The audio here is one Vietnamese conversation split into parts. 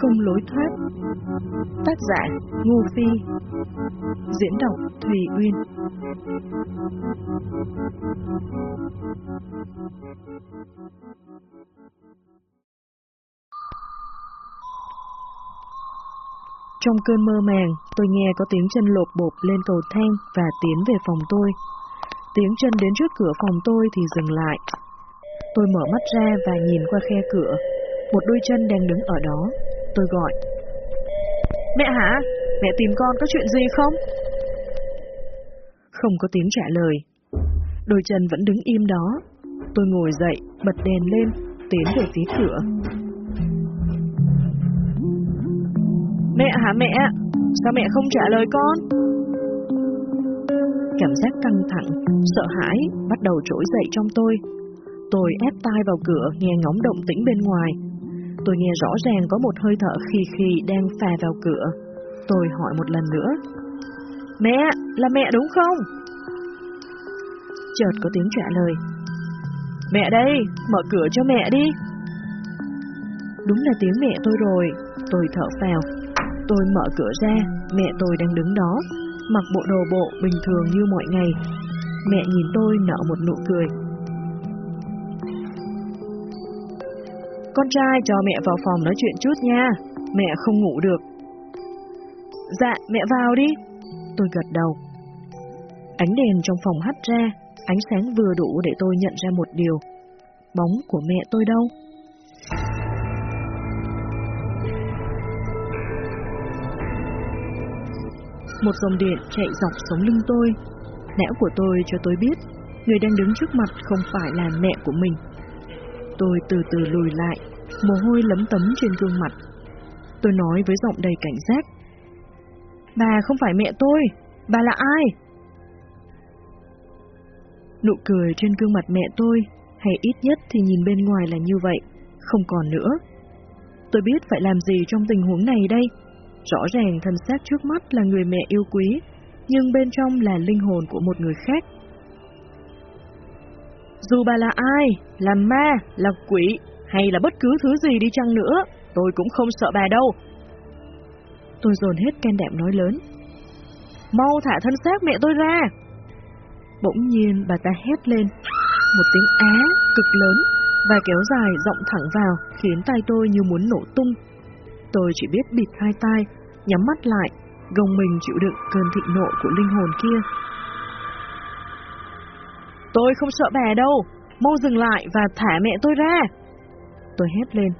Không lối thoát Tác giả Ngô Phi Diễn đọc Thùy Uyên Trong cơn mơ màng, tôi nghe có tiếng chân lột bột lên cầu thang và tiến về phòng tôi. Tiếng chân đến trước cửa phòng tôi thì dừng lại. Tôi mở mắt ra và nhìn qua khe cửa. Một đôi chân đang đứng ở đó. Tôi gọi. Mẹ hả? Mẹ tìm con có chuyện gì không? Không có tiếng trả lời. Đôi chân vẫn đứng im đó. Tôi ngồi dậy, bật đèn lên, tiến về phía cửa. Mẹ hả mẹ? Sao mẹ không trả lời con? Cảm giác căng thẳng, sợ hãi bắt đầu trỗi dậy trong tôi. Tôi ép tai vào cửa nghe ngóng động tĩnh bên ngoài. Tôi nghe rõ ràng có một hơi thở khì khì đang phà vào cửa. Tôi hỏi một lần nữa. Mẹ, là mẹ đúng không? Chợt có tiếng trả lời. Mẹ đây, mở cửa cho mẹ đi. Đúng là tiếng mẹ tôi rồi, tôi thở phào. Tôi mở cửa ra, mẹ tôi đang đứng đó, mặc bộ đồ bộ bình thường như mọi ngày. Mẹ nhìn tôi nở một nụ cười. Con trai cho mẹ vào phòng nói chuyện chút nha, mẹ không ngủ được. Dạ, mẹ vào đi. Tôi gật đầu. Ánh đèn trong phòng hắt ra, ánh sáng vừa đủ để tôi nhận ra một điều. Bóng của mẹ tôi đâu? Một dòng điện chạy dọc sống lưng tôi. Não của tôi cho tôi biết, người đang đứng trước mặt không phải là mẹ của mình. Tôi từ từ lùi lại, mồ hôi lấm tấm trên gương mặt. Tôi nói với giọng đầy cảnh giác. Bà không phải mẹ tôi, bà là ai? Nụ cười trên gương mặt mẹ tôi, hay ít nhất thì nhìn bên ngoài là như vậy, không còn nữa. Tôi biết phải làm gì trong tình huống này đây. Rõ ràng thân xác trước mắt là người mẹ yêu quý, nhưng bên trong là linh hồn của một người khác. Dù bà là ai, là ma, là quỷ, hay là bất cứ thứ gì đi chăng nữa, tôi cũng không sợ bà đâu. Tôi dồn hết can đảm nói lớn. Mau thả thân xác mẹ tôi ra! Bỗng nhiên bà ta hét lên, một tiếng á cực lớn và kéo dài rộng thẳng vào khiến tai tôi như muốn nổ tung. Tôi chỉ biết bịt hai tai, nhắm mắt lại, gồng mình chịu đựng cơn thịnh nộ của linh hồn kia. Tôi không sợ bè đâu, mau dừng lại và thả mẹ tôi ra. Tôi hét lên.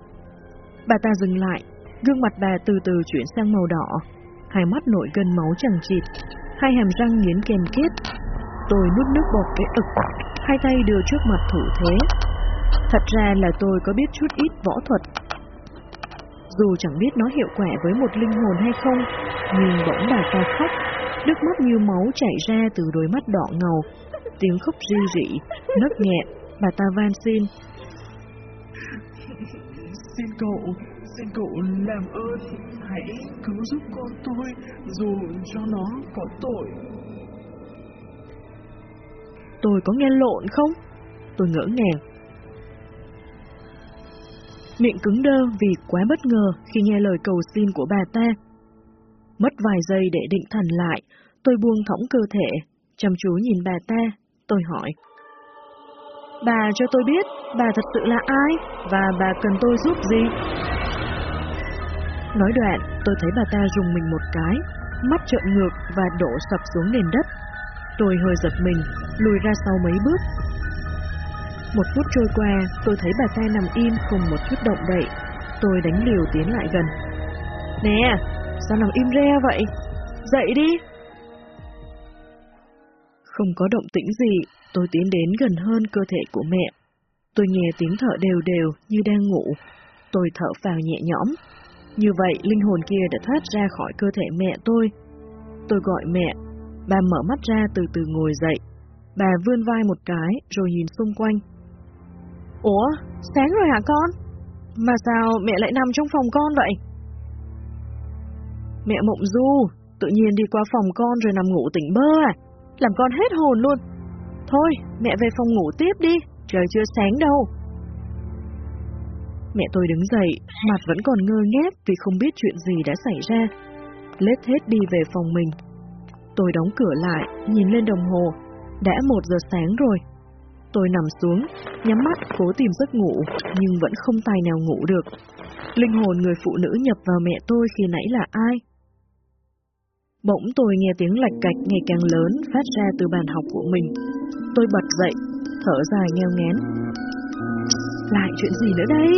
Bà ta dừng lại, gương mặt bà từ từ chuyển sang màu đỏ, hai mắt nổi gần máu chẳng chịt, hai hàm răng nghiến kèm kết. Tôi nuốt nước bọt cái ực, hai tay đưa trước mặt thủ thế. Thật ra là tôi có biết chút ít võ thuật. Dù chẳng biết nó hiệu quả với một linh hồn hay không, nhưng bỗng bà ta khóc, nước mắt như máu chảy ra từ đôi mắt đỏ ngầu, tiếng khóc ri rỉ, nấc nghẹn, bà ta van xin. Xin cậu, xin cậu làm ơn, hãy cứu giúp con tôi, dù cho nó có tội. Tôi có nghe lộn không? Tôi ngỡ ngàng. Miệng cứng đơ vì quá bất ngờ khi nghe lời cầu xin của bà ta. Mất vài giây để định thần lại, tôi buông thõng cơ thể, chăm chú nhìn bà ta, tôi hỏi. Bà cho tôi biết bà thật sự là ai và bà cần tôi giúp gì? Nói đoạn, tôi thấy bà ta dùng mình một cái, mắt trợn ngược và đổ sập xuống nền đất. Tôi hơi giật mình, lùi ra sau mấy bước. Một phút trôi qua, tôi thấy bà ta nằm im không một chút động đậy. Tôi đánh liều tiến lại gần. Nè, sao nằm im re vậy? Dậy đi! Không có động tĩnh gì, tôi tiến đến gần hơn cơ thể của mẹ. Tôi nghe tiếng thở đều đều như đang ngủ. Tôi thở vào nhẹ nhõm. Như vậy, linh hồn kia đã thoát ra khỏi cơ thể mẹ tôi. Tôi gọi mẹ. Bà mở mắt ra từ từ ngồi dậy. Bà vươn vai một cái rồi nhìn xung quanh. Ủa, sáng rồi hả con? Mà sao mẹ lại nằm trong phòng con vậy? Mẹ mộng du, tự nhiên đi qua phòng con rồi nằm ngủ tỉnh bơ à? Làm con hết hồn luôn. Thôi, mẹ về phòng ngủ tiếp đi, trời chưa sáng đâu. Mẹ tôi đứng dậy, mặt vẫn còn ngơ ngác vì không biết chuyện gì đã xảy ra. Lết hết đi về phòng mình. Tôi đóng cửa lại, nhìn lên đồng hồ. Đã một giờ sáng rồi. Tôi nằm xuống, nhắm mắt cố tìm giấc ngủ, nhưng vẫn không tài nào ngủ được. Linh hồn người phụ nữ nhập vào mẹ tôi khi nãy là ai? Bỗng tôi nghe tiếng lạch cạch ngày càng lớn phát ra từ bàn học của mình. Tôi bật dậy, thở dài ngheo ngén. Lại chuyện gì nữa đây?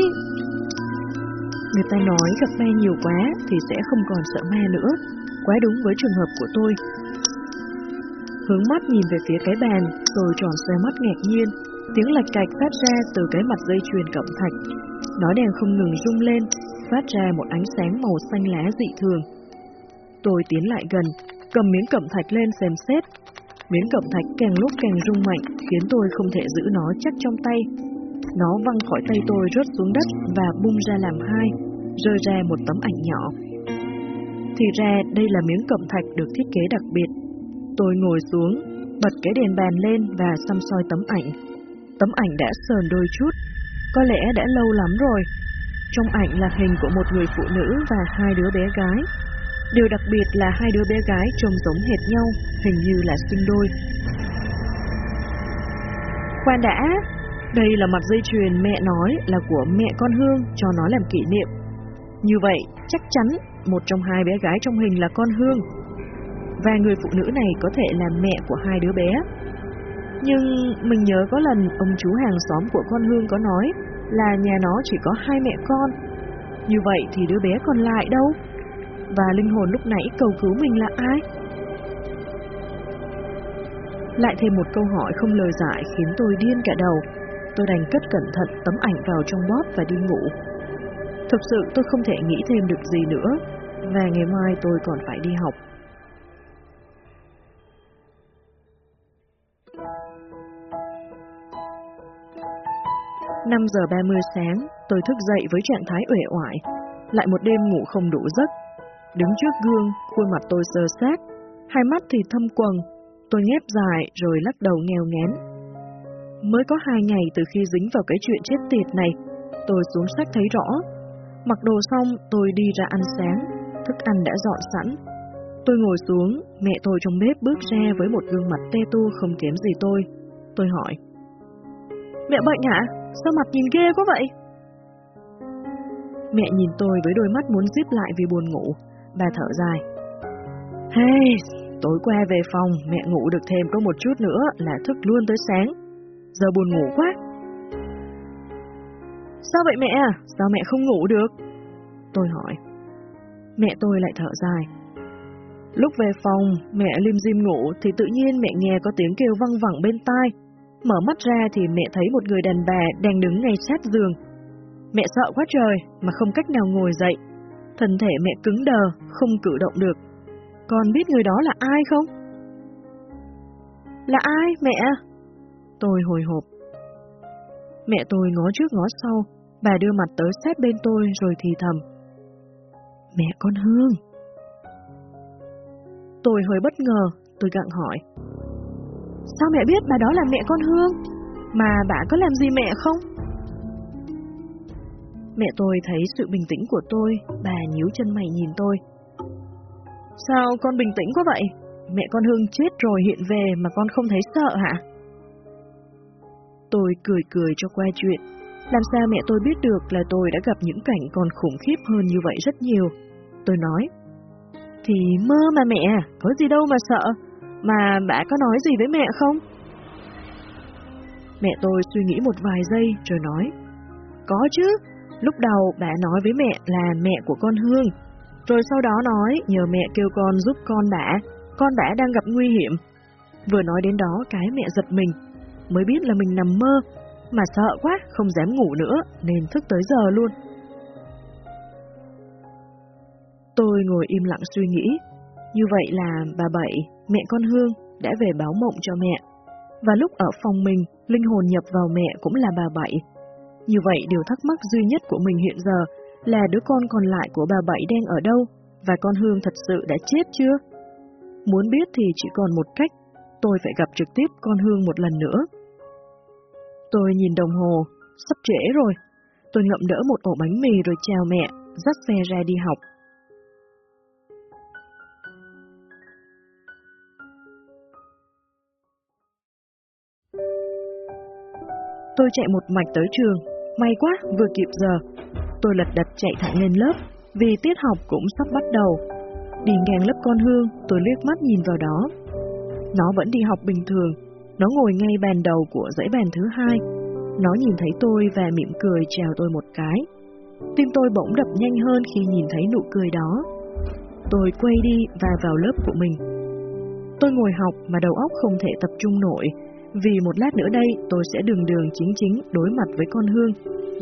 Người ta nói gặp ma nhiều quá thì sẽ không còn sợ ma nữa, quá đúng với trường hợp của tôi. Hướng mắt nhìn về phía cái bàn, tôi tròn xoe mắt ngạc nhiên, tiếng lạch cạch phát ra từ cái mặt dây chuyền cẩm thạch. Nó đèn không ngừng rung lên, phát ra một ánh sáng màu xanh lá dị thường. Tôi tiến lại gần, cầm miếng cẩm thạch lên xem xét. Miếng cẩm thạch càng lúc càng rung mạnh, khiến tôi không thể giữ nó chắc trong tay. Nó văng khỏi tay tôi rớt xuống đất và bung ra làm hai, rơi ra một tấm ảnh nhỏ. Thì ra đây là miếng cẩm thạch được thiết kế đặc biệt. Tôi ngồi xuống, bật cái đèn bàn lên và xăm soi tấm ảnh. Tấm ảnh đã sờn đôi chút, có lẽ đã lâu lắm rồi. Trong ảnh là hình của một người phụ nữ và hai đứa bé gái. Điều đặc biệt là hai đứa bé gái trông giống hệt nhau, hình như là sinh đôi. Khoan đã, đây là mặt dây chuyền mẹ nói là của mẹ con Hương cho nó làm kỷ niệm. Như vậy, chắc chắn một trong hai bé gái trong hình là con Hương. Và người phụ nữ này có thể là mẹ của hai đứa bé. Nhưng mình nhớ có lần ông chú hàng xóm của con Hương có nói là nhà nó chỉ có hai mẹ con. Như vậy thì đứa bé còn lại đâu? Và linh hồn lúc nãy cầu cứu mình là ai? Lại thêm một câu hỏi không lời giải khiến tôi điên cả đầu. Tôi đành cất cẩn thận tấm ảnh vào trong bóp và đi ngủ. Thực sự tôi không thể nghĩ thêm được gì nữa, và ngày mai tôi còn phải đi học. năm giờ 30 sáng, tôi thức dậy với trạng thái uể oải, lại một đêm ngủ không đủ giấc. Đứng trước gương, khuôn mặt tôi sơ sát, hai mắt thì thâm quầng, tôi nhép dài rồi lắc đầu nghèo ngén. Mới có hai ngày từ khi dính vào cái chuyện chết tiệt này, tôi xuống sách thấy rõ. Mặc đồ xong, tôi đi ra ăn sáng, thức ăn đã dọn sẵn. Tôi ngồi xuống, mẹ tôi trong bếp bước ra với một gương mặt tê tu không kém gì tôi. Tôi hỏi, Mẹ bệnh hả? Sao mặt nhìn ghê quá vậy? Mẹ nhìn tôi với đôi mắt muốn díp lại vì buồn ngủ, bà thở dài. Hey, tối qua về phòng, mẹ ngủ được thêm có một chút nữa là thức luôn tới sáng. Giờ buồn ngủ quá. Sao vậy mẹ? À? Sao mẹ không ngủ được? Tôi hỏi. Mẹ tôi lại thở dài. Lúc về phòng, mẹ lim dim ngủ thì tự nhiên mẹ nghe có tiếng kêu văng vẳng bên tai. Mở mắt ra thì mẹ thấy một người đàn bà đang đứng ngay sát giường. Mẹ sợ quá trời mà không cách nào ngồi dậy. Thân thể mẹ cứng đờ, không cử động được. Con biết người đó là ai không? Là ai, mẹ? Tôi hồi hộp. Mẹ tôi ngó trước ngó sau, bà đưa mặt tới sát bên tôi rồi thì thầm. Mẹ con Hương. Tôi hơi bất ngờ, tôi gặng hỏi. Sao mẹ biết bà đó là mẹ con Hương? Mà bà có làm gì mẹ không? Mẹ tôi thấy sự bình tĩnh của tôi, bà nhíu chân mày nhìn tôi. Sao con bình tĩnh quá vậy? Mẹ con Hương chết rồi hiện về mà con không thấy sợ hả? Tôi cười cười cho qua chuyện. Làm sao mẹ tôi biết được là tôi đã gặp những cảnh còn khủng khiếp hơn như vậy rất nhiều? Tôi nói. Thì mơ mà mẹ, có gì đâu mà sợ. Mà bà có nói gì với mẹ không? Mẹ tôi suy nghĩ một vài giây rồi nói. Có chứ, lúc đầu bà nói với mẹ là mẹ của con Hương, rồi sau đó nói nhờ mẹ kêu con giúp con bà, con bà đang gặp nguy hiểm. Vừa nói đến đó cái mẹ giật mình, mới biết là mình nằm mơ, mà sợ quá, không dám ngủ nữa, nên thức tới giờ luôn. Tôi ngồi im lặng suy nghĩ, như vậy là bà Bảy, mẹ con Hương, đã về báo mộng cho mẹ. Và lúc ở phòng mình, linh hồn nhập vào mẹ cũng là bà Bảy. Như vậy điều thắc mắc duy nhất của mình hiện giờ là đứa con còn lại của bà Bảy đang ở đâu, và con Hương thật sự đã chết chưa? Muốn biết thì chỉ còn một cách, tôi phải gặp trực tiếp con Hương một lần nữa. Tôi nhìn đồng hồ, sắp trễ rồi. Tôi ngậm đỡ một ổ bánh mì rồi chào mẹ, dắt xe ra đi học. Tôi chạy một mạch tới trường, may quá, vừa kịp giờ. Tôi lật đật chạy thẳng lên lớp, vì tiết học cũng sắp bắt đầu. Đi ngang lớp con Hương, tôi liếc mắt nhìn vào đó. Nó vẫn đi học bình thường, nó ngồi ngay bàn đầu của dãy bàn thứ hai. Nó nhìn thấy tôi và mỉm cười chào tôi một cái. Tim tôi bỗng đập nhanh hơn khi nhìn thấy nụ cười đó. Tôi quay đi và vào lớp của mình. Tôi ngồi học mà đầu óc không thể tập trung nổi, vì một lát nữa đây tôi sẽ đường đường chính chính đối mặt với con Hương,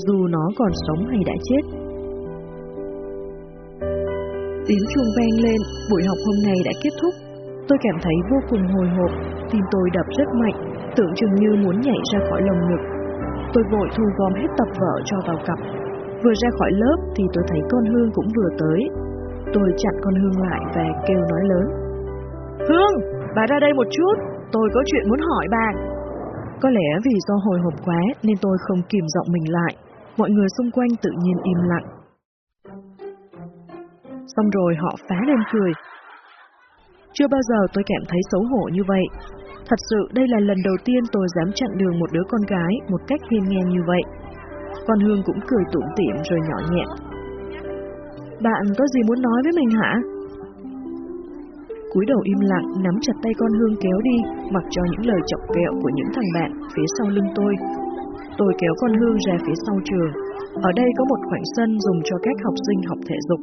dù nó còn sống hay đã chết. Tiếng chuông vang lên, buổi học hôm nay đã kết thúc. Tôi cảm thấy vô cùng hồi hộp, tim tôi đập rất mạnh, tưởng chừng như muốn nhảy ra khỏi lồng ngực. Tôi vội thu gom hết tập vở cho vào cặp. Vừa ra khỏi lớp thì tôi thấy con Hương cũng vừa tới. Tôi chặn con Hương lại và kêu nói lớn. Hương, bà ra đây một chút, tôi có chuyện muốn hỏi bà. Có lẽ vì do hồi hộp quá nên tôi không kìm giọng mình lại. Mọi người xung quanh tự nhiên im lặng. Xong rồi họ phá lên cười. Chưa bao giờ tôi cảm thấy xấu hổ như vậy. Thật sự đây là lần đầu tiên tôi dám chặn đường một đứa con gái một cách hiên ngang như vậy. Con Hương cũng cười tủm tỉm rồi nhỏ nhẹ. Bạn có gì muốn nói với mình hả? Cúi đầu im lặng nắm chặt tay con Hương kéo đi, mặc cho những lời chọc kẹo của những thằng bạn phía sau lưng tôi. Tôi kéo con Hương ra phía sau trường. Ở đây có một khoảng sân dùng cho các học sinh học thể dục.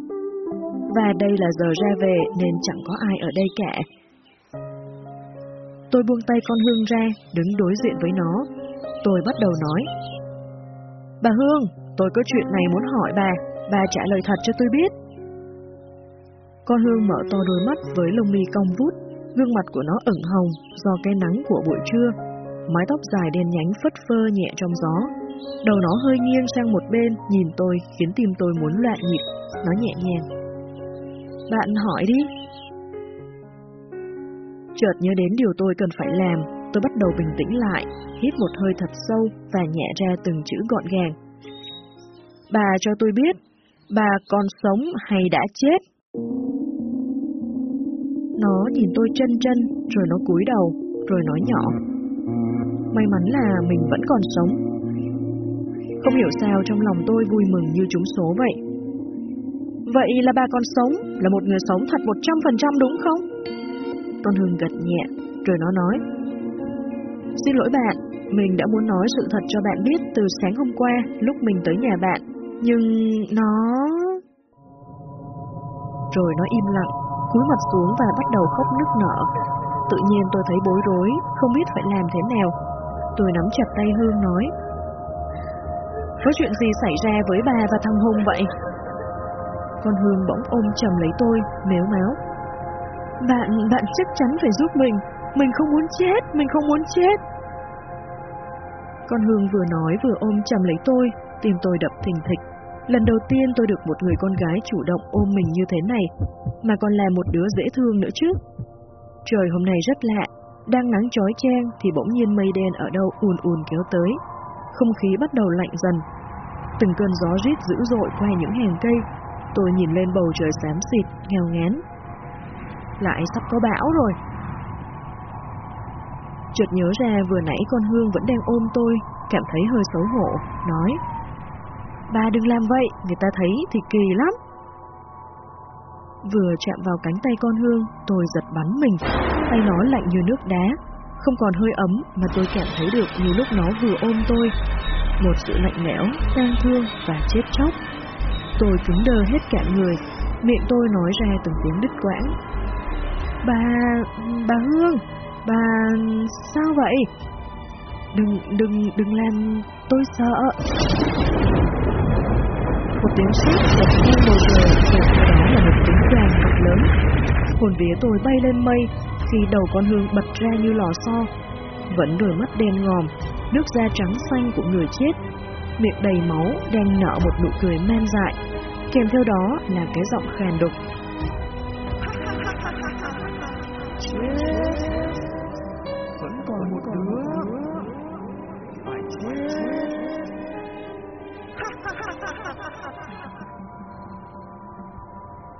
Và đây là giờ ra về nên chẳng có ai ở đây cả. Tôi buông tay con Hương ra, đứng đối diện với nó. Tôi bắt đầu nói. Bà Hương, tôi có chuyện này muốn hỏi bà, bà trả lời thật cho tôi biết. Con Hương mở to đôi mắt với lông mi cong vút, gương mặt của nó ửng hồng do cái nắng của buổi trưa. Mái tóc dài đen nhánh phất phơ nhẹ trong gió. Đầu nó hơi nghiêng sang một bên, nhìn tôi khiến tim tôi muốn loạn nhịp. Nó nhẹ nhàng. Bạn hỏi đi. Chợt nhớ đến điều tôi cần phải làm, tôi bắt đầu bình tĩnh lại, hít một hơi thật sâu và nhẹ ra từng chữ gọn gàng. Bà cho tôi biết, bà còn sống hay đã chết? Nó nhìn tôi chân chân, rồi nó cúi đầu, rồi nói nhỏ. May mắn là mình vẫn còn sống. Không hiểu sao trong lòng tôi vui mừng như trúng số vậy. Vậy là bà còn sống, là một người sống thật 100% đúng không? Con Hưng gật nhẹ, rồi nó nói. Xin lỗi bạn, mình đã muốn nói sự thật cho bạn biết từ sáng hôm qua lúc mình tới nhà bạn, nhưng nó... Rồi nó im lặng, cúi mặt xuống và bắt đầu khóc nức nở. Tự nhiên tôi thấy bối rối, không biết phải làm thế nào. Tôi nắm chặt tay Hương nói. Có chuyện gì xảy ra với bà và thằng Hùng vậy? Con Hương bỗng ôm chầm lấy tôi, mếu máu. Bạn, bạn chắc chắn phải giúp mình. Mình không muốn chết, mình không muốn chết. Con Hương vừa nói vừa ôm chầm lấy tôi, tìm tôi đập thình thịch. Lần đầu tiên tôi được một người con gái chủ động ôm mình như thế này, mà còn là một đứa dễ thương nữa chứ. Trời hôm nay rất lạ, đang nắng chói chang thì bỗng nhiên mây đen ở đâu ùn ùn kéo tới. Không khí bắt đầu lạnh dần. Từng cơn gió rít dữ dội qua những hàng cây, tôi nhìn lên bầu trời xám xịt, nghèo ngán. Lại sắp có bão rồi. Chợt nhớ ra vừa nãy con Hương vẫn đang ôm tôi, cảm thấy hơi xấu hổ, nói Bà đừng làm vậy, người ta thấy thì kỳ lắm. Vừa chạm vào cánh tay con Hương, tôi giật bắn mình, tay nó lạnh như nước đá, không còn hơi ấm mà tôi cảm thấy được như lúc nó vừa ôm tôi. Một sự lạnh lẽo, tang thương và chết chóc. Tôi cứng đơ hết cả người, miệng tôi nói ra từng tiếng đứt quãng. Bà... bà Hương, bà... sao vậy? Đừng, đừng, đừng làm tôi sợ. Một tiếng sét đập ngang bầu trời, kèm theo đó là một tiếng đoàn cực lớn. Hồn vía tôi bay lên mây khi đầu con hương bật ra như lò xo. Vẫn đôi mắt đen ngòm, nước da trắng xanh của người chết. Miệng đầy máu đang nở một nụ cười man dại. Kèm theo đó là cái giọng khàn đục.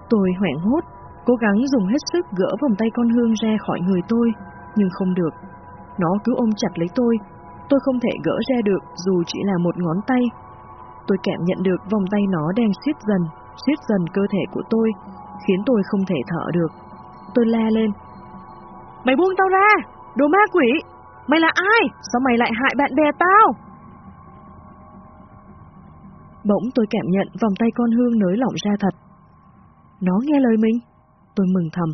Tôi hoảng hốt, cố gắng dùng hết sức gỡ vòng tay con Hương ra khỏi người tôi, nhưng không được. Nó cứ ôm chặt lấy tôi, tôi không thể gỡ ra được dù chỉ là một ngón tay. Tôi cảm nhận được vòng tay nó đang siết dần, siết dần cơ thể của tôi, khiến tôi không thể thở được. Tôi la lên. Mày buông tao ra, đồ ma quỷ! Mày là ai? Sao mày lại hại bạn bè tao? Bỗng tôi cảm nhận vòng tay con Hương nới lỏng ra thật. Nó nghe lời mình. Tôi mừng thầm.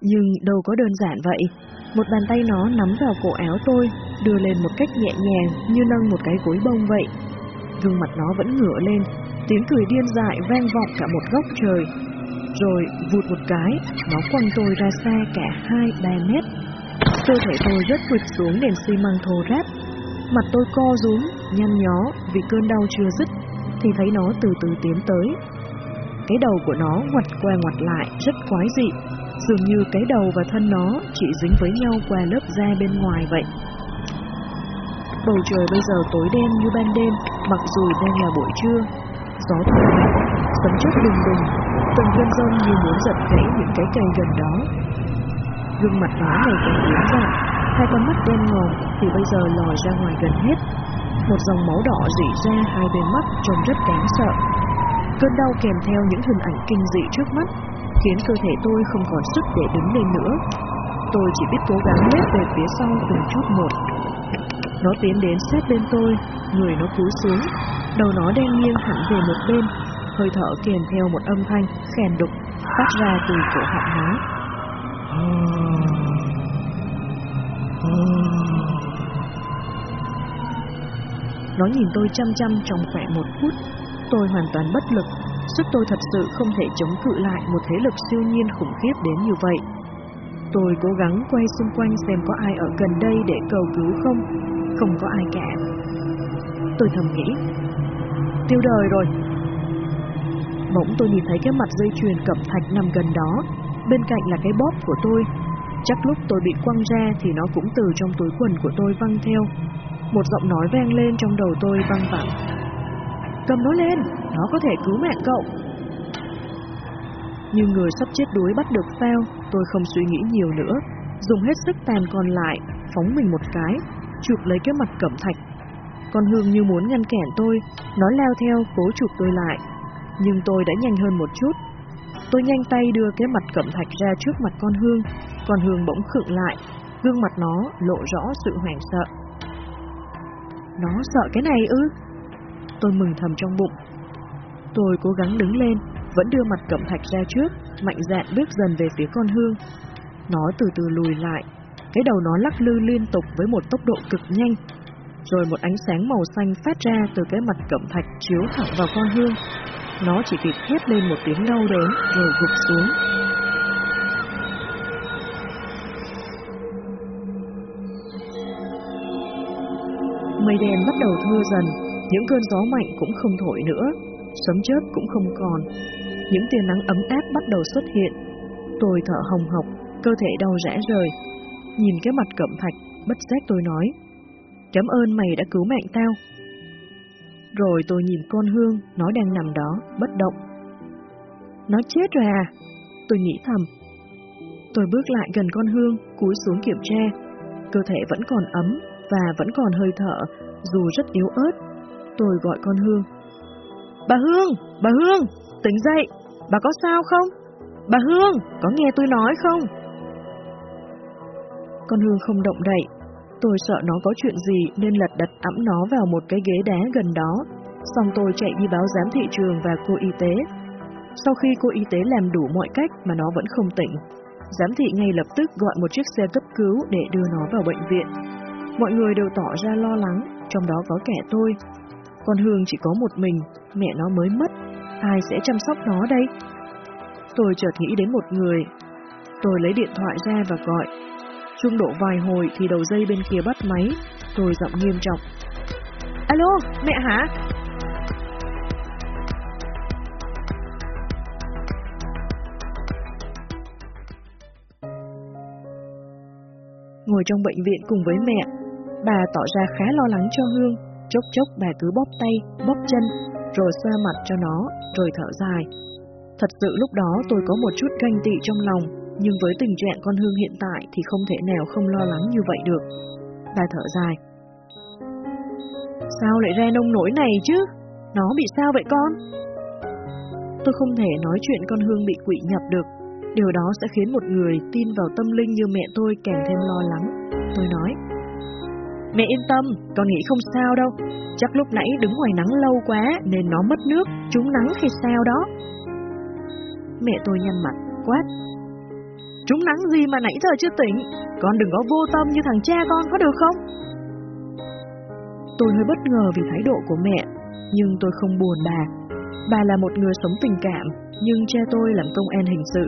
Nhưng đâu có đơn giản vậy. Một bàn tay nó nắm vào cổ áo tôi, đưa lên một cách nhẹ nhàng như nâng một cái gối bông vậy. Gương mặt nó vẫn ngửa lên, tiếng cười điên dại vang vọng cả một góc trời. Rồi vụt một cái, nó quăng tôi ra xa cả hai ba mét. Cơ thể tôi rất vượt xuống nền xi măng thô ráp. Mặt tôi co rúm, nhăn nhó vì cơn đau chưa dứt, thì thấy nó từ từ tiến tới. Cái đầu của nó ngoặt que ngoặt lại rất quái dị, dường như cái đầu và thân nó chỉ dính với nhau qua lớp da bên ngoài vậy. Bầu trời bây giờ tối đen như ban đêm, mặc dù đang là buổi trưa. Gió thổi mạnh, sấm chớp đùng đùng, từng cơn rông như muốn giật gãy những cái cây gần đó. Gương mặt nó ngày càng biến dạng, hai con mắt đen ngòm thì bây giờ lòi ra ngoài gần hết. Một dòng máu đỏ rỉ ra hai bên mắt trông rất đáng sợ. Cơn đau kèm theo những hình ảnh kinh dị trước mắt khiến cơ thể tôi không còn sức để đứng lên nữa. Tôi chỉ biết cố gắng lết về phía sau từng chút một. Nó tiến đến sát bên tôi, người nó cúi xuống, đầu nó đen nghiêng hẳn về một bên, hơi thở kèm theo một âm thanh khèn đục phát ra từ cổ họng nó. Nó nhìn tôi chăm chăm trong khoảng một phút, tôi hoàn toàn bất lực, sức tôi thật sự không thể chống cự lại một thế lực siêu nhiên khủng khiếp đến như vậy. Tôi cố gắng quay xung quanh xem có ai ở gần đây để cầu cứu không, không có ai cả. Tôi thầm nghĩ, tiêu đời rồi. Bỗng tôi nhìn thấy cái mặt dây chuyền cẩm thạch nằm gần đó, bên cạnh là cái bóp của tôi. Chắc lúc tôi bị quăng ra thì nó cũng từ trong túi quần của tôi văng theo. Một giọng nói vang lên trong đầu tôi văng vẳng. Cầm nó lên, nó có thể cứu mạng cậu. Như người sắp chết đuối bắt được phao, tôi không suy nghĩ nhiều nữa, dùng hết sức tàn còn lại, phóng mình một cái, chụp lấy cái mặt cẩm thạch. Con Hương như muốn ngăn cản tôi, nó leo theo cố chụp tôi lại, nhưng tôi đã nhanh hơn một chút. Tôi nhanh tay đưa cái mặt cẩm thạch ra trước mặt con Hương, con Hương bỗng khựng lại, gương mặt nó lộ rõ sự hoảng sợ. Nó sợ cái này ư? Tôi mừng thầm trong bụng. Tôi cố gắng đứng lên, vẫn đưa mặt cẩm thạch ra trước, mạnh dạn bước dần về phía con Hương. Nó từ từ lùi lại, cái đầu nó lắc lư liên tục với một tốc độ cực nhanh. Rồi một ánh sáng màu xanh phát ra từ cái mặt cẩm thạch chiếu thẳng vào con Hương. Nó chỉ kịp hét lên một tiếng đau đớn rồi gục xuống. Mây đen bắt đầu thưa dần, những cơn gió mạnh cũng không thổi nữa, sấm chớp cũng không còn. Những tia nắng ấm áp bắt đầu xuất hiện. Tôi thở hồng hộc, cơ thể đau rã rời. Nhìn cái mặt cẩm thạch, bất giác tôi nói. Cảm ơn mày đã cứu mạng tao. Rồi tôi nhìn con Hương, nó đang nằm đó, bất động. Nó chết rồi à? Tôi nghĩ thầm. Tôi bước lại gần con Hương, cúi xuống kiểm tra. Cơ thể vẫn còn ấm và vẫn còn hơi thở, dù rất yếu ớt. Tôi gọi con Hương. Bà Hương, bà Hương, tỉnh dậy, bà có sao không? Bà Hương, có nghe tôi nói không? Con Hương không động đậy, tôi sợ nó có chuyện gì nên lật đặt ẵm nó vào một cái ghế đá gần đó, xong tôi chạy đi báo giám thị trường và cô y tế. Sau khi cô y tế làm đủ mọi cách mà nó vẫn không tỉnh, giám thị ngay lập tức gọi một chiếc xe cấp cứu để đưa nó vào bệnh viện. Mọi người đều tỏ ra lo lắng, trong đó có kẻ tôi. Con Hương chỉ có một mình, mẹ nó mới mất, ai sẽ chăm sóc nó đây? Tôi chợt nghĩ đến một người. Tôi lấy điện thoại ra và gọi. Trung độ vài hồi thì đầu dây bên kia bắt máy, tôi giọng nghiêm trọng. Alo, mẹ hả? Ngồi trong bệnh viện cùng với mẹ, bà tỏ ra khá lo lắng cho Hương, chốc chốc bà cứ bóp tay, bóp chân, rồi xoa mặt cho nó, rồi thở dài. Thật sự lúc đó tôi có một chút ganh tị trong lòng, nhưng với tình trạng con Hương hiện tại thì không thể nào không lo lắng như vậy được. Bà thở dài. Sao lại ra nông nỗi này chứ? Nó bị sao vậy con? Tôi không thể nói chuyện con Hương bị quỷ nhập được. Điều đó sẽ khiến một người tin vào tâm linh như mẹ tôi càng thêm lo lắng. Tôi nói, Mẹ yên tâm, con nghĩ không sao đâu. Chắc lúc nãy đứng ngoài nắng lâu quá nên nó mất nước, trúng nắng hay sao đó. Mẹ tôi nhăn mặt, quát. Trúng nắng gì mà nãy giờ chưa tỉnh, con đừng có vô tâm như thằng cha con có được không? Tôi hơi bất ngờ vì thái độ của mẹ, nhưng tôi không buồn bà. Bà là một người sống tình cảm, nhưng cha tôi làm công an hình sự,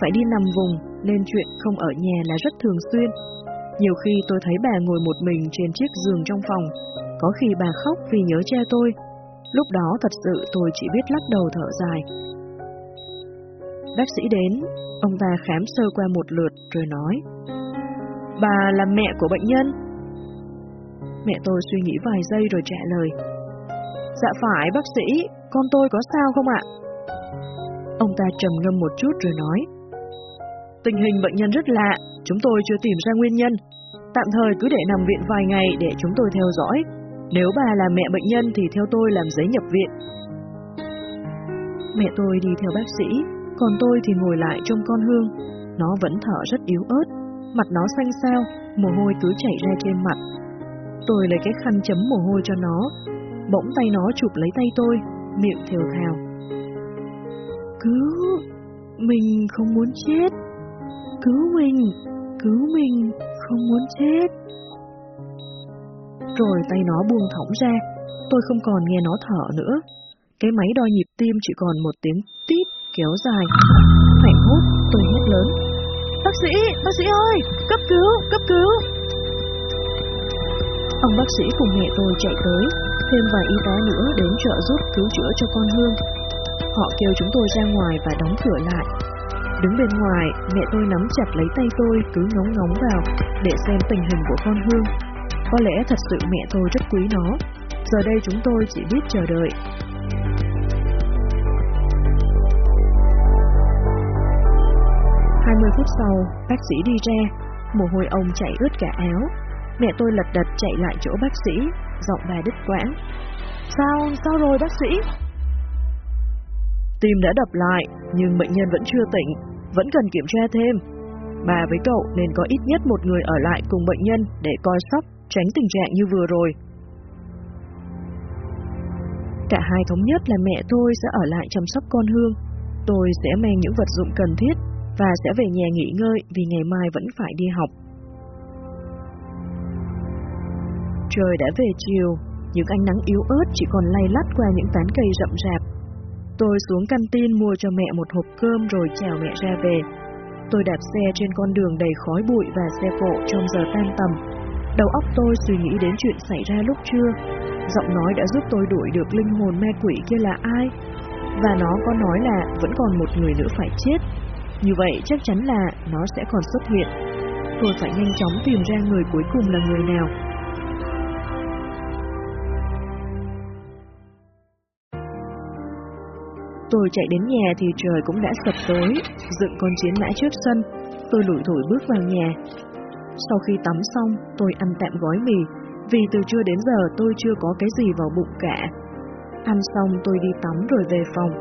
phải đi nằm vùng nên chuyện không ở nhà là rất thường xuyên. Nhiều khi tôi thấy bà ngồi một mình trên chiếc giường trong phòng, có khi bà khóc vì nhớ cha tôi. Lúc đó thật sự tôi chỉ biết lắc đầu thở dài. Bác sĩ đến, ông ta khám sơ qua một lượt rồi nói. Bà là mẹ của bệnh nhân. Mẹ tôi suy nghĩ vài giây rồi trả lời. Dạ phải bác sĩ, con tôi có sao không ạ? Ông ta trầm ngâm một chút rồi nói. Tình hình bệnh nhân rất lạ, chúng tôi chưa tìm ra nguyên nhân. Tạm thời cứ để nằm viện vài ngày để chúng tôi theo dõi. Nếu bà là mẹ bệnh nhân thì theo tôi làm giấy nhập viện. Mẹ tôi đi theo bác sĩ, còn tôi thì ngồi lại trong con hương. Nó vẫn thở rất yếu ớt, mặt nó xanh xao, mồ hôi cứ chảy ra trên mặt. Tôi lấy cái khăn chấm mồ hôi cho nó, bỗng tay nó chụp lấy tay tôi, miệng thều thào. Cứu, mình không muốn chết. Cứu mình, cứu mình, không muốn chết. Rồi tay nó buông thõng ra, tôi không còn nghe nó thở nữa. Cái máy đo nhịp tim chỉ còn một tiếng tít kéo dài. Hoảng hốt, tôi hét lớn. Bác sĩ, bác sĩ ơi, cấp cứu, cấp cứu. Ông bác sĩ cùng mẹ tôi chạy tới, thêm vài y tá nữa đến trợ giúp cứu chữa cho con Hương. Họ kêu chúng tôi ra ngoài và đóng cửa lại. Đứng bên ngoài, mẹ tôi nắm chặt lấy tay tôi cứ ngóng ngóng vào để xem tình hình của con Hương. Có lẽ thật sự mẹ tôi rất quý nó. Giờ đây chúng tôi chỉ biết chờ đợi. Hai mươi phút sau, bác sĩ đi ra, mồ hôi ông chảy ướt cả áo. Mẹ tôi lật đật chạy lại chỗ bác sĩ, giọng bà đứt quãng. Sao, sao rồi bác sĩ? Tim đã đập lại, nhưng bệnh nhân vẫn chưa tỉnh, vẫn cần kiểm tra thêm. Bà với cậu nên có ít nhất một người ở lại cùng bệnh nhân để coi sóc, tránh tình trạng như vừa rồi. Cả hai thống nhất là mẹ tôi sẽ ở lại chăm sóc con Hương. Tôi sẽ mang những vật dụng cần thiết và sẽ về nhà nghỉ ngơi vì ngày mai vẫn phải đi học. Trời đã về chiều, những ánh nắng yếu ớt chỉ còn lay lắt qua những tán cây rậm rạp Tôi xuống căn tin mua cho mẹ một hộp cơm rồi chào mẹ ra về. Tôi đạp xe trên con đường đầy khói bụi và xe cộ trong giờ tan tầm. Đầu óc tôi suy nghĩ đến chuyện xảy ra lúc trưa. Giọng nói đã giúp tôi đuổi được linh hồn ma quỷ kia là ai. Và nó có nói là vẫn còn một người nữa phải chết. Như vậy chắc chắn là nó sẽ còn xuất hiện. Tôi phải nhanh chóng tìm ra người cuối cùng là người nào. Tôi chạy đến nhà thì trời cũng đã sập tối, dựng con chiến mã trước sân, tôi lủi thủi bước vào nhà. Sau khi tắm xong, tôi ăn tạm gói mì, vì từ trưa đến giờ tôi chưa có cái gì vào bụng cả. Ăn xong tôi đi tắm rồi về phòng.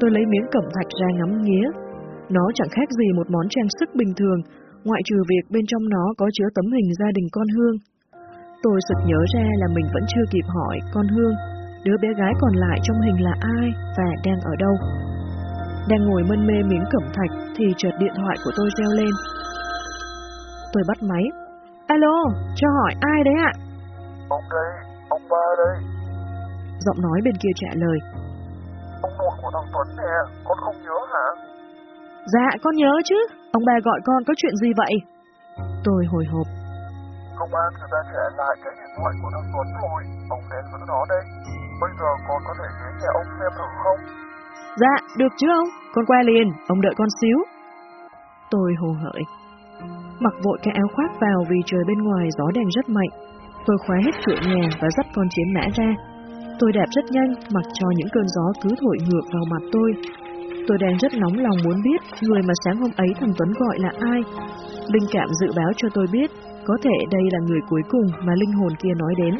Tôi lấy miếng cẩm thạch ra ngắm nghía. Nó chẳng khác gì một món trang sức bình thường, ngoại trừ việc bên trong nó có chứa tấm hình gia đình con Hương. Tôi sực nhớ ra là mình vẫn chưa kịp hỏi con Hương đứa bé gái còn lại trong hình là ai và đang ở đâu. Đang ngồi mân mê miếng cẩm thạch thì chợt điện thoại của tôi reo lên. Tôi bắt máy. Alo, cho hỏi ai đấy ạ? Ông đây, ông ba đây. Giọng nói bên kia trả lời. Ông nội của thằng Tuấn nè, con không nhớ hả? Dạ, con nhớ chứ. Ông bà gọi con có chuyện gì vậy? Tôi hồi hộp. Công an người ta trả lại cái điện thoại của thằng Tuấn rồi, ông đến với nó đây. Bây giờ con có thể đến nhà ông xem thử không? Dạ, được chứ ông? Con qua liền, ông đợi con xíu. Tôi hồ hởi. Mặc vội cái áo khoác vào vì trời bên ngoài gió đèn rất mạnh. Tôi khóa hết cửa nhà và dắt con chiến mã ra. Tôi đạp rất nhanh, mặc cho những cơn gió cứ thổi ngược vào mặt tôi. Tôi đang rất nóng lòng muốn biết người mà sáng hôm ấy thằng Tuấn gọi là ai. Linh cảm dự báo cho tôi biết có thể đây là người cuối cùng mà linh hồn kia nói đến.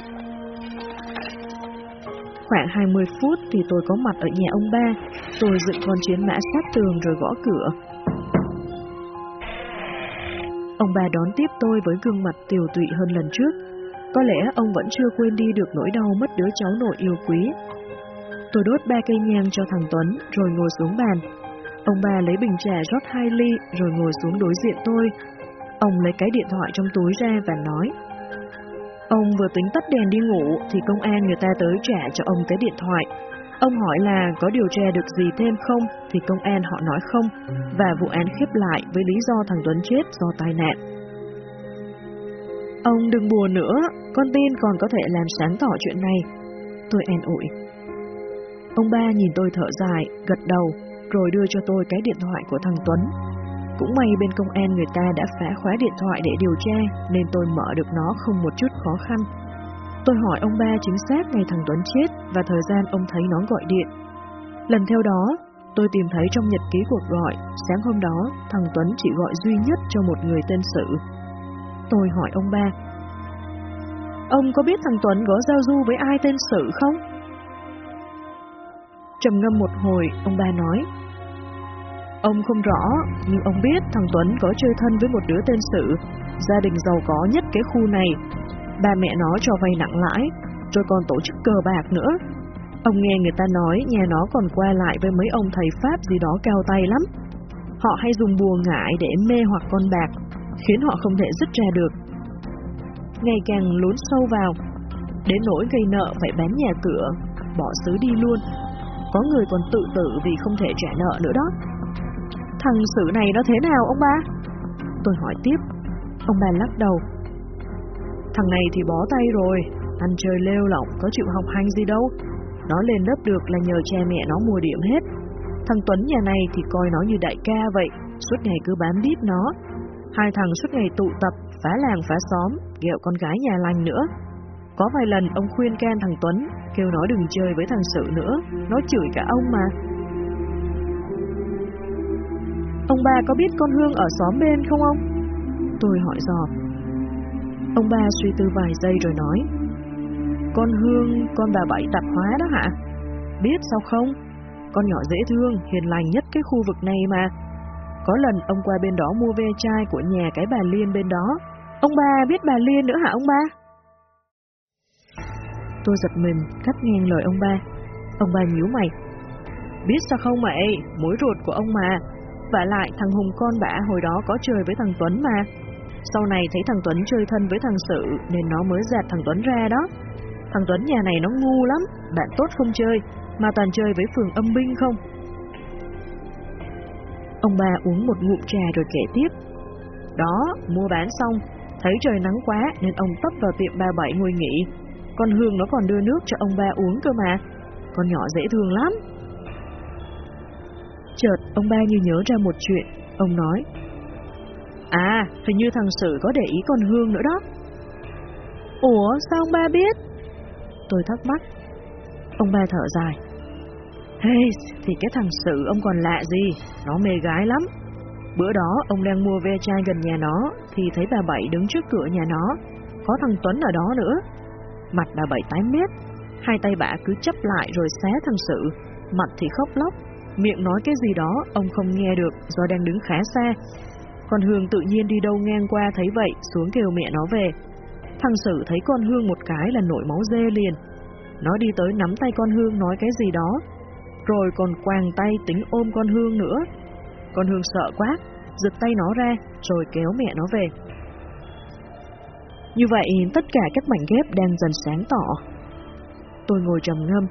Khoảng 20 phút thì tôi có mặt ở nhà ông ba. Tôi dựng con chiến mã sát tường rồi gõ cửa. Ông ba đón tiếp tôi với gương mặt tiều tụy hơn lần trước. Có lẽ ông vẫn chưa quên đi được nỗi đau mất đứa cháu nội yêu quý. Tôi đốt ba cây nhang cho thằng Tuấn, rồi ngồi xuống bàn. Ông ba lấy bình trà rót hai ly, rồi ngồi xuống đối diện tôi. Ông lấy cái điện thoại trong túi ra và nói Ông vừa tính tắt đèn đi ngủ thì công an người ta tới trả cho ông cái điện thoại. Ông hỏi là có điều tra được gì thêm không thì công an họ nói không và vụ án khép lại với lý do thằng Tuấn chết do tai nạn. Ông đừng buồn nữa, con tin còn có thể làm sáng tỏ chuyện này. Tôi an ủi. Ông ba nhìn tôi thở dài, gật đầu, rồi đưa cho tôi cái điện thoại của thằng Tuấn. Cũng may bên công an người ta đã phá khóa điện thoại để điều tra, nên tôi mở được nó không một chút khó khăn. Tôi hỏi ông ba chính xác ngày thằng Tuấn chết và thời gian ông thấy nó gọi điện. Lần theo đó, tôi tìm thấy trong nhật ký cuộc gọi, sáng hôm đó thằng Tuấn chỉ gọi duy nhất cho một người tên Sự. Tôi hỏi ông ba, Ông có biết thằng Tuấn có giao du với ai tên Sự không? Trầm ngâm một hồi, ông ba nói, Ông không rõ, nhưng ông biết thằng Tuấn có chơi thân với một đứa tên Sự, gia đình giàu có nhất cái khu này. Ba mẹ nó cho vay nặng lãi, rồi còn tổ chức cờ bạc nữa. Ông nghe người ta nói nhà nó còn qua lại với mấy ông thầy Pháp gì đó cao tay lắm. Họ hay dùng bùa ngải để mê hoặc con bạc, khiến họ không thể dứt ra được. Ngày càng lún sâu vào, đến nỗi gây nợ phải bán nhà cửa, bỏ xứ đi luôn. Có người còn tự tử vì không thể trả nợ nữa đó. Thằng sự này nó thế nào ông ba? Tôi hỏi tiếp. Ông ba lắc đầu. Thằng này thì bó tay rồi, ăn chơi lêu lỏng, có chịu học hành gì đâu. Nó lên lớp được là nhờ cha mẹ nó mua điểm hết. Thằng Tuấn nhà này thì coi nó như đại ca vậy, suốt ngày cứ bám đít nó. Hai thằng suốt ngày tụ tập, phá làng phá xóm, ghẹo con gái nhà lành nữa. Có vài lần ông khuyên can thằng Tuấn, kêu nó đừng chơi với thằng Sự nữa, nó chửi cả ông mà. Ông ba có biết con Hương ở xóm bên không ông? Tôi hỏi dò. Ông ba suy tư vài giây rồi nói. Con Hương, con bà Bảy tạp hóa đó hả? Biết sao không? Con nhỏ dễ thương, hiền lành nhất cái khu vực này mà. Có lần ông qua bên đó mua ve chai của nhà cái bà Liên bên đó. Ông ba biết bà Liên nữa hả ông ba? Tôi giật mình, cắt ngang lời ông ba. Ông ba nhíu mày. Biết sao không mày, mối ruột của ông mà, và lại thằng Hùng con bả hồi đó có chơi với thằng Tuấn mà. Sau này thấy thằng Tuấn chơi thân với thằng Sự nên nó mới dạt thằng Tuấn ra đó. Thằng Tuấn nhà này nó ngu lắm, bạn tốt không chơi, mà toàn chơi với phường âm binh không. Ông ba uống một ngụm trà rồi kể tiếp. Đó, mua bán xong, thấy trời nắng quá nên ông tấp vào tiệm ba bảy ngồi nghỉ. Con Hương nó còn đưa nước cho ông ba uống cơ mà. Con nhỏ dễ thương lắm, Chợt ông ba như nhớ ra một chuyện, ông nói À, hình như thằng Sử có để ý con Hương nữa đó. Ủa, sao ông ba biết? Tôi thắc mắc. Ông ba thở dài. Hey, thì cái thằng Sử ông còn lạ gì, nó mê gái lắm. Bữa đó ông đang mua ve chai gần nhà nó Thì thấy bà Bảy đứng trước cửa nhà nó. Có thằng Tuấn ở đó nữa. Mặt bà Bảy tái mét Hai tay bà cứ chấp lại rồi xé thằng Sử. Mặt thì khóc lóc Miệng nói cái gì đó, ông không nghe được do đang đứng khá xa. Con Hương tự nhiên đi đâu ngang qua thấy vậy, xuống kêu mẹ nó về. Thằng Sử thấy con Hương một cái là nổi máu dê liền. Nó đi tới nắm tay con Hương nói cái gì đó, rồi còn quàng tay tính ôm con Hương nữa. Con Hương sợ quá, giật tay nó ra, rồi kéo mẹ nó về. Như vậy, tất cả các mảnh ghép đang dần sáng tỏ. Tôi ngồi trầm ngâm.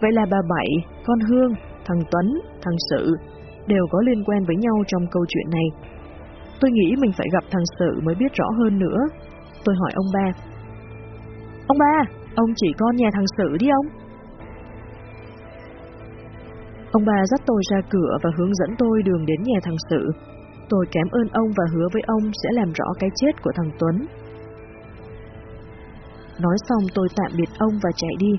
Vậy là bà Bảy, con Hương thằng Tuấn, thằng Sự đều có liên quan với nhau trong câu chuyện này. Tôi nghĩ mình phải gặp thằng Sự mới biết rõ hơn nữa. Tôi hỏi ông ba. Ông ba, ông chỉ con nhà thằng Sự đi ông. Ông ba dắt tôi ra cửa và hướng dẫn tôi đường đến nhà thằng Sự. Tôi cảm ơn ông và hứa với ông sẽ làm rõ cái chết của thằng Tuấn. Nói xong tôi tạm biệt ông và chạy đi.